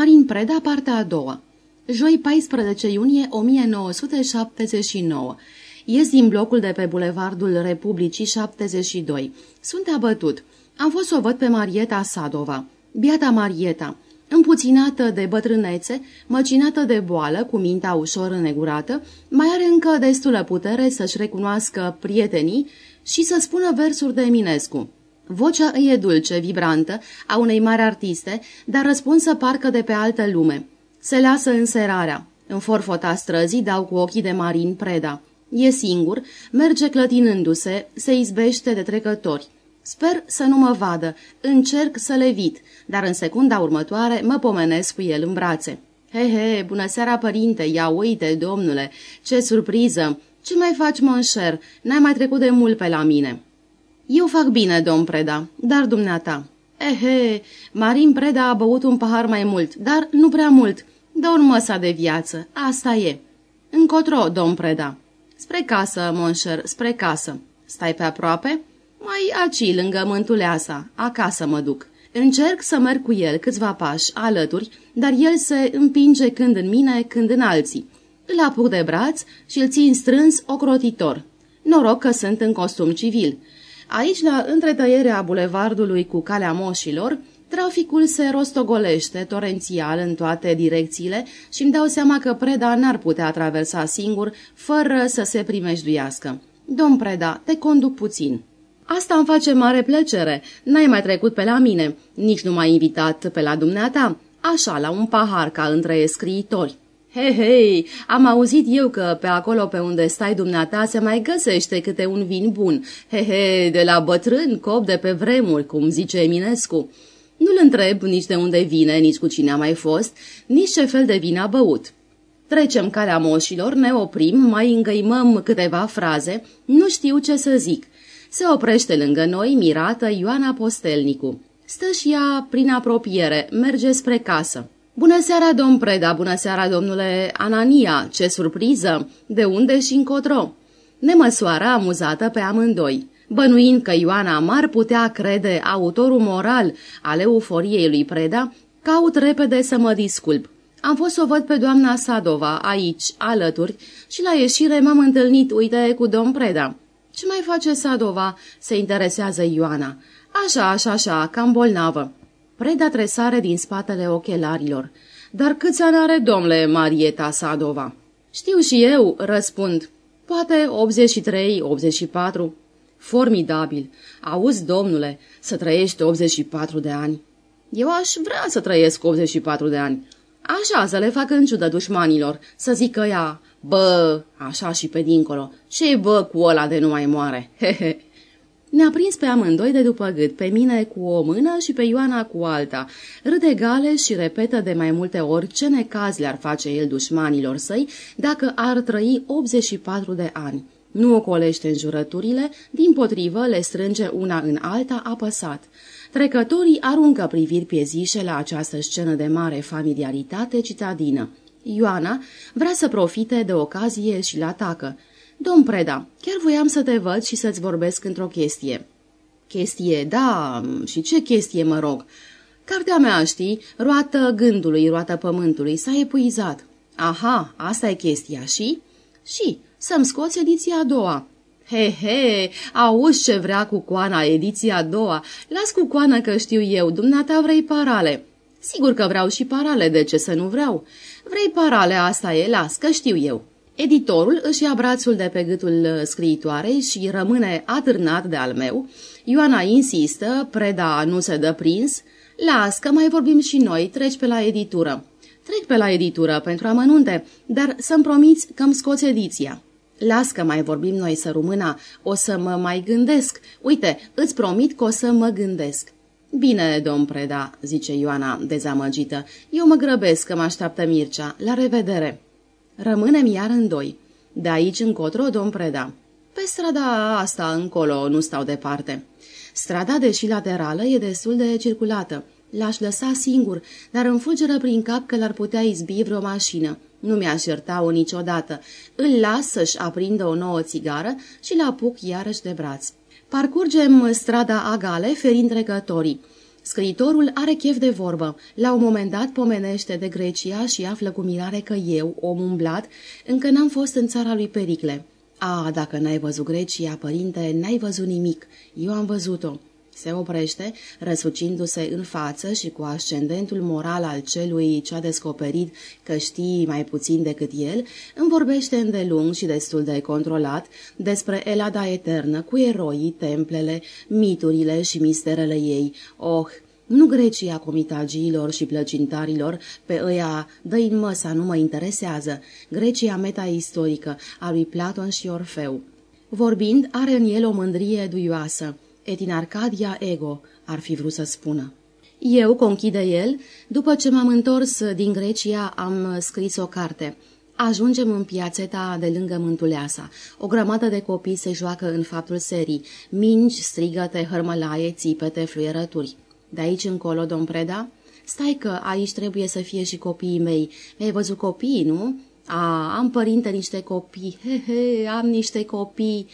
Marin Preda, partea a doua Joi 14 iunie 1979 Ies din blocul de pe Bulevardul Republicii 72. Sunt abătut. Am fost să o văd pe Marieta Sadova. Biata Marieta, împuținată de bătrânețe, măcinată de boală, cu mintea ușor înnegurată, mai are încă destulă putere să-și recunoască prietenii și să spună versuri de Eminescu. Vocea îi e dulce, vibrantă, a unei mari artiste, dar răspunsă parcă de pe altă lume. Se lasă în serarea. În forfota străzii dau cu ochii de Marin Preda. E singur, merge clătinându-se, se izbește de trecători. Sper să nu mă vadă, încerc să evit, dar în secunda următoare mă pomenesc cu el în brațe. He, he, bună seara, părinte, ia uite, domnule, ce surpriză! Ce mai faci, monșer? N-ai mai trecut de mult pe la mine." Eu fac bine, domn Preda, dar dumneata." Ehe, Marin Preda a băut un pahar mai mult, dar nu prea mult. Dă un măsa de viață, asta e." Încotro, domn Preda." Spre casă, monșer, spre casă. Stai pe aproape?" Mai aci, lângă mântuleasa, acasă mă duc. Încerc să merg cu el câțiva pași alături, dar el se împinge când în mine, când în alții. Îl apuc de braț și îl țin strâns ocrotitor. Noroc că sunt în costum civil. Aici, la întretăierea bulevardului cu calea moșilor, traficul se rostogolește torențial în toate direcțiile și îmi dau seama că Preda n-ar putea traversa singur fără să se primejduiască. Domn Preda, te conduc puțin. Asta îmi face mare plăcere. N-ai mai trecut pe la mine, nici nu m-ai invitat pe la dumneata, așa, la un pahar ca între scriitori. Hei, hei, am auzit eu că pe acolo pe unde stai dumneata se mai găsește câte un vin bun. He, he, de la bătrân cop de pe vremuri, cum zice Eminescu. Nu-l întreb nici de unde vine, nici cu cine a mai fost, nici ce fel de vin a băut. Trecem calea moșilor, ne oprim, mai îngăimăm câteva fraze, nu știu ce să zic. Se oprește lângă noi, mirată, Ioana Postelnicu. Stă și ea prin apropiere, merge spre casă. Bună seara, domn Preda, bună seara, domnule Anania, ce surpriză! De unde și încotro? Ne măsoară amuzată pe amândoi. Bănuind că Ioana Amar putea crede autorul moral al euforiei lui Preda, caut repede să mă disculp. Am fost să o văd pe doamna Sadova, aici, alături, și la ieșire m-am întâlnit, uite, cu domn Preda. Ce mai face Sadova?" se interesează Ioana. Așa, așa, așa, cam bolnavă." Preda tresare din spatele ochelarilor. Dar câți ani are domnule Marieta Sadova?" Știu și eu," răspund. Poate 83, 84." Formidabil. Auzi, domnule, să trăiești 84 de ani." Eu aș vrea să trăiesc 84 de ani." Așa, să le fac în ciudă dușmanilor, să zică ea, bă, așa și pe dincolo, ce bă cu ăla de nu mai moare, hehe. Ne-a prins pe amândoi de după gât, pe mine cu o mână și pe Ioana cu alta. Râde gale și repetă de mai multe ori ce necaz le-ar face el dușmanilor săi dacă ar trăi 84 de ani. Nu ocolește în jurăturile, din potrivă le strânge una în alta apăsat. Trecătorii aruncă priviri piezișe la această scenă de mare familiaritate citadină. Ioana vrea să profite de ocazie și la atacă. Domn Preda, chiar voiam să te văd și să-ți vorbesc într-o chestie." Chestie, da, și ce chestie, mă rog?" Cartea mea, știi, roată gândului, roată pământului, s-a epuizat." Aha, asta e chestia, și?" Și, să-mi scoți ediția a doua." He, he, auzi ce vrea cu coana, ediția a doua. Las cu coana că știu eu, dumneata vrei parale. Sigur că vreau și parale, de ce să nu vreau? Vrei parale, asta e, las, că știu eu. Editorul își ia brațul de pe gâtul scriitoarei și rămâne atârnat de al meu. Ioana insistă, preda nu se dă prins. Las, că mai vorbim și noi, treci pe la editură. Trec pe la editură pentru amănunte, dar să-mi promiți că-mi scoți ediția. Las că mai vorbim noi să rumâna, o să mă mai gândesc. Uite, îți promit că o să mă gândesc. Bine, domn Preda, zice Ioana, dezamăgită. Eu mă grăbesc că mă așteaptă Mircea. La revedere. Rămânem iar în doi. De aici încotro, domn Preda. Pe strada asta încolo, nu stau departe. Strada, deși laterală, e destul de circulată. L-aș lăsa singur, dar îmi fulgeră prin cap că l-ar putea izbi vreo mașină. Nu mi-aș ierta-o niciodată. Îl las să-și aprindă o nouă țigară și-l apuc iarăși de braț. Parcurgem strada Agale, ferind trecătorii. Scriitorul are chef de vorbă. La un moment dat pomenește de Grecia și află cu mirare că eu, om umblat, încă n-am fost în țara lui Pericle. A, dacă n-ai văzut Grecia, părinte, n-ai văzut nimic. Eu am văzut-o. Se oprește, răsucindu-se în față și cu ascendentul moral al celui ce a descoperit că știi mai puțin decât el, îmi vorbește îndelung și destul de controlat despre Elada eternă cu eroii, templele, miturile și misterele ei. Oh, nu Grecia comitagiilor și plăcintarilor, pe ăia dă măsa nu mă interesează, Grecia metaistorică a lui Platon și Orfeu. Vorbind, are în el o mândrie duioasă. Et in Arcadia ego, ar fi vrut să spună. Eu, conchide el, după ce m-am întors din Grecia, am scris o carte. Ajungem în piațeta de lângă Mântuleasa. O grămadă de copii se joacă în faptul serii. Mingi, strigăte, hărmălaie, țipete, fluierături. De aici încolo, domn Preda? Stai că aici trebuie să fie și copiii mei. Mi-ai văzut copiii, nu? A, am părinte niște copii. He, he, am niște copii.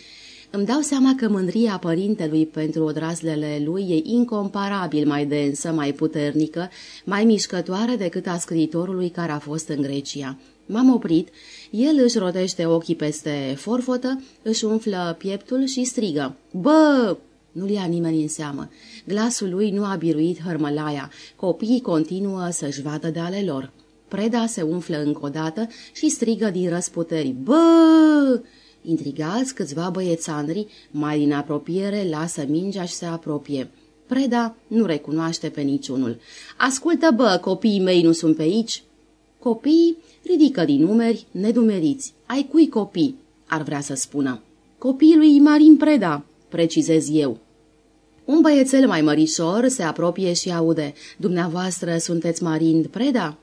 Îmi dau seama că mândria părintelui pentru odrazlele lui e incomparabil mai densă, mai puternică, mai mișcătoare decât a scriitorului care a fost în Grecia. M-am oprit, el își rotește ochii peste forfotă, își umflă pieptul și strigă. Bă! Nu-l ia nimeni în seamă. Glasul lui nu a biruit hărmălaia. Copiii continuă să-și vadă de ale lor. Preda se umflă încă o dată și strigă din răsputeri. Bă! Intrigați, câțiva băiețanri, mai din apropiere, lasă mingea și se apropie. Preda nu recunoaște pe niciunul. Ascultă, bă, copiii mei nu sunt pe aici?" Copiii ridică din numeri nedumeriți. Ai cui copii?" ar vrea să spună. Copiii lui Marin Preda," precizez eu. Un băiețel mai mărișor se apropie și aude. Dumneavoastră sunteți Marin Preda?"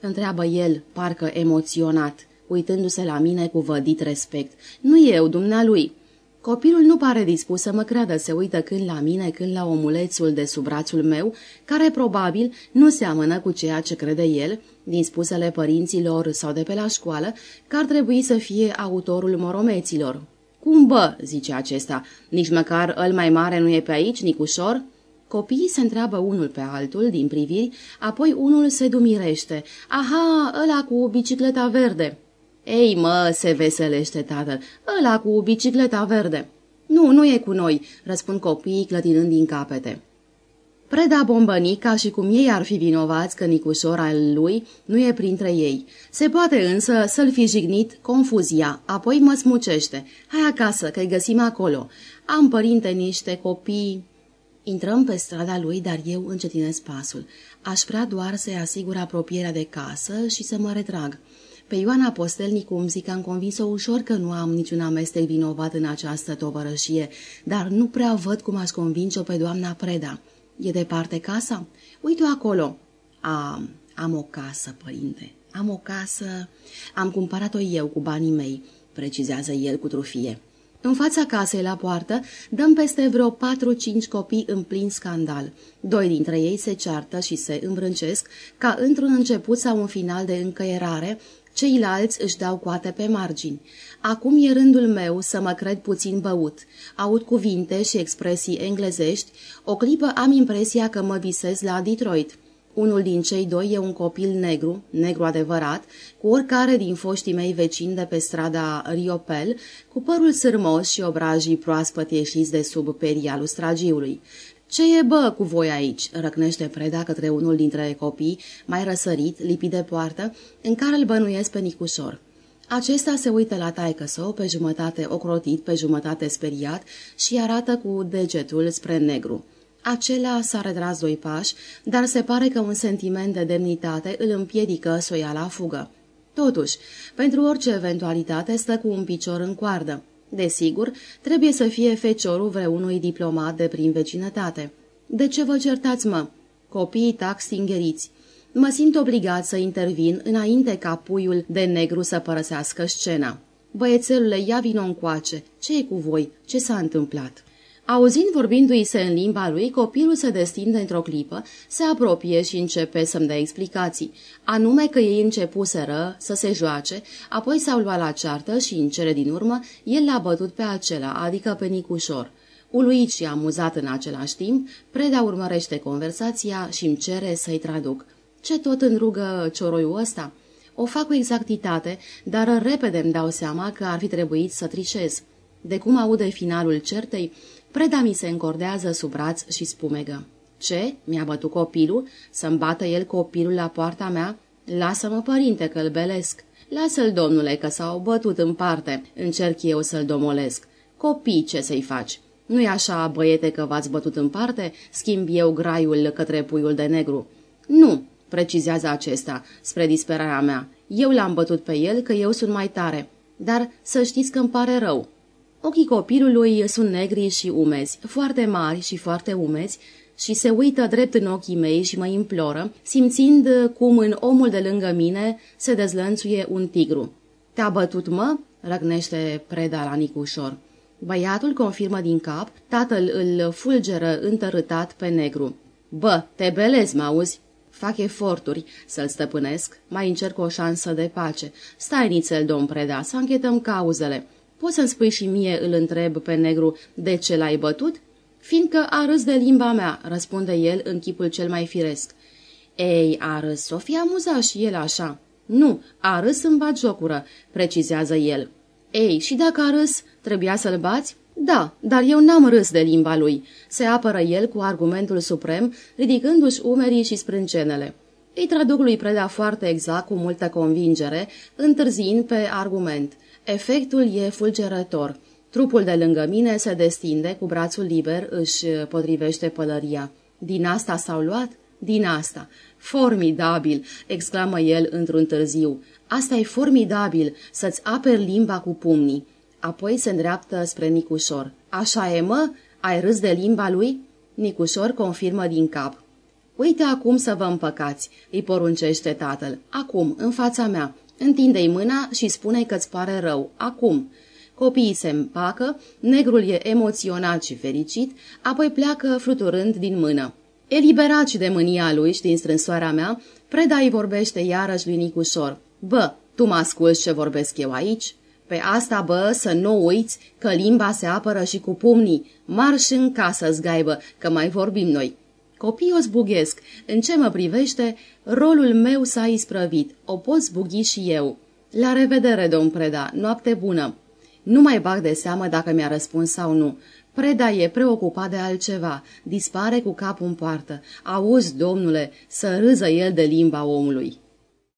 Întreabă el, parcă emoționat uitându-se la mine cu vădit respect. Nu eu, dumnealui. Copilul nu pare dispus să mă creadă, se uită când la mine, când la omulețul de sub brațul meu, care probabil nu seamănă cu ceea ce crede el, din spusele părinților sau de pe la școală, că ar trebui să fie autorul moromeților. Cum bă, zice acesta, nici măcar îl mai mare nu e pe aici, Nicușor?" Copiii se întreabă unul pe altul din priviri, apoi unul se dumirește. Aha, ăla cu bicicleta verde!" Ei, mă, se veselește tatăl, ăla cu bicicleta verde. Nu, nu e cu noi, răspund copiii clătinând din capete. Preda bombăni ca și cum ei ar fi vinovați că Nicușor al lui nu e printre ei. Se poate însă să-l fi jignit confuzia, apoi mă smucește. Hai acasă, că-i găsim acolo. Am părinte niște copii... Intrăm pe strada lui, dar eu încetinesc pasul. Aș vrea doar să-i asigur apropierea de casă și să mă retrag. Pe Ioana Postelnicu îmi zic că am convins-o ușor că nu am niciun amestec vinovat în această tovărășie, dar nu prea văd cum aș convinge-o pe doamna Preda. E departe casa? Uite-o acolo. Am, am o casă, părinte. Am o casă... Am cumpărat-o eu cu banii mei, precizează el cu trufie. În fața casei, la poartă, dăm peste vreo patru-cinci copii în plin scandal. Doi dintre ei se ceartă și se învrâncesc ca într-un început sau un final de încăierare, Ceilalți își dau coate pe margini. Acum e rândul meu să mă cred puțin băut. Aud cuvinte și expresii englezești. O clipă am impresia că mă visez la Detroit. Unul din cei doi e un copil negru, negru adevărat, cu oricare din foștii mei vecini de pe strada Riopel, cu părul sârmos și obrajii proaspăt ieșiți de sub peria lustragiului. Ce e bă cu voi aici?" răcnește Preda către unul dintre copii, mai răsărit, lipit de poartă, în care îl bănuiesc pe Nicușor. Acesta se uită la taică său, pe jumătate ocrotit, pe jumătate speriat și arată cu degetul spre negru. Acela s-a retras doi pași, dar se pare că un sentiment de demnitate îl împiedică să o ia la fugă. Totuși, pentru orice eventualitate stă cu un picior în coardă. Desigur, trebuie să fie feciorul vreunui diplomat de prin vecinătate. De ce vă certați, mă? Copiii tac stingeriți. Mă simt obligat să intervin înainte ca puiul de negru să părăsească scena. Băiețelule, ia vino încoace. Ce e cu voi? Ce s-a întâmplat?" Auzind vorbindu-i se în limba lui, copilul se destinde într-o clipă, se apropie și începe să-mi dea explicații, anume că ei începuseră să se joace, apoi s-au luat la ceartă și în cele din urmă el l-a bătut pe acela, adică pe Nicușor. Uluit și amuzat în același timp, Preda urmărește conversația și îmi cere să-i traduc. Ce tot înrugă cioroiul ăsta? O fac cu exactitate, dar repede îmi dau seama că ar fi trebuit să trișez. De cum aude finalul certei, Preda mi se încordează sub braț și spumegă. Ce? Mi-a bătut copilul? Să-mi bată el copilul la poarta mea? Lasă-mă, părinte, că-l belesc. Lasă-l, domnule, că s-au bătut în parte. Încerc eu să-l domolesc. Copii, ce să-i faci? Nu-i așa, băiete, că v-ați bătut în parte? Schimb eu graiul către puiul de negru. Nu, precizează acesta, spre disperarea mea. Eu l-am bătut pe el că eu sunt mai tare. Dar să știți că îmi pare rău. Ochii copilului sunt negri și umezi, foarte mari și foarte umezi, și se uită drept în ochii mei și mă imploră, simțind cum în omul de lângă mine se dezlănțuie un tigru. Te-a bătut, mă?" răgnește preda la Nicușor. Băiatul confirmă din cap, tatăl îl fulgeră întărâtat pe negru. Bă, te belezi, mă auzi? Fac eforturi să-l stăpânesc, mai încerc o șansă de pace. Stai nițel, domn Preda, să închetăm cauzele. Poți să-mi spui și mie, îl întreb pe negru, de ce l-ai bătut? Fiindcă a râs de limba mea, răspunde el în chipul cel mai firesc. Ei, a râs, s-o fi amuzat și el așa. Nu, a râs în jocură, precizează el. Ei, și dacă a râs, trebuia să-l bați? Da, dar eu n-am râs de limba lui. Se apără el cu argumentul suprem, ridicându-și umerii și sprâncenele. Îi traduc lui Preda foarte exact, cu multă convingere, întârziind pe argument. Efectul e fulgerător. Trupul de lângă mine se destinde, cu brațul liber își potrivește pălăria. Din asta s-au luat? Din asta. Formidabil, exclamă el într-un târziu. Asta e formidabil, să-ți aperi limba cu pumnii. Apoi se îndreaptă spre Nicușor. Așa e, mă? Ai râs de limba lui? Nicușor confirmă din cap. Uite acum să vă împăcați, îi poruncește tatăl. Acum, în fața mea. Întinde-i mâna și spune că-ți pare rău. Acum. Copiii se împacă, negrul e emoționat și fericit, apoi pleacă fluturând din mână. Eliberat și de mânia lui și din strânsoarea mea, Preda îi vorbește iarăși lui Nicușor. Bă, tu mă asculți ce vorbesc eu aici? Pe asta, bă, să nu uiți că limba se apără și cu pumnii. Marș în casă, zgaibă, că mai vorbim noi. Copiii o zbughesc. În ce mă privește, rolul meu s-a isprăvit. O pot zbughi și eu. La revedere, domn Preda, noapte bună. Nu mai bag de seamă dacă mi-a răspuns sau nu. Preda e preocupat de altceva. Dispare cu capul în poartă. Auzi, domnule, să râză el de limba omului.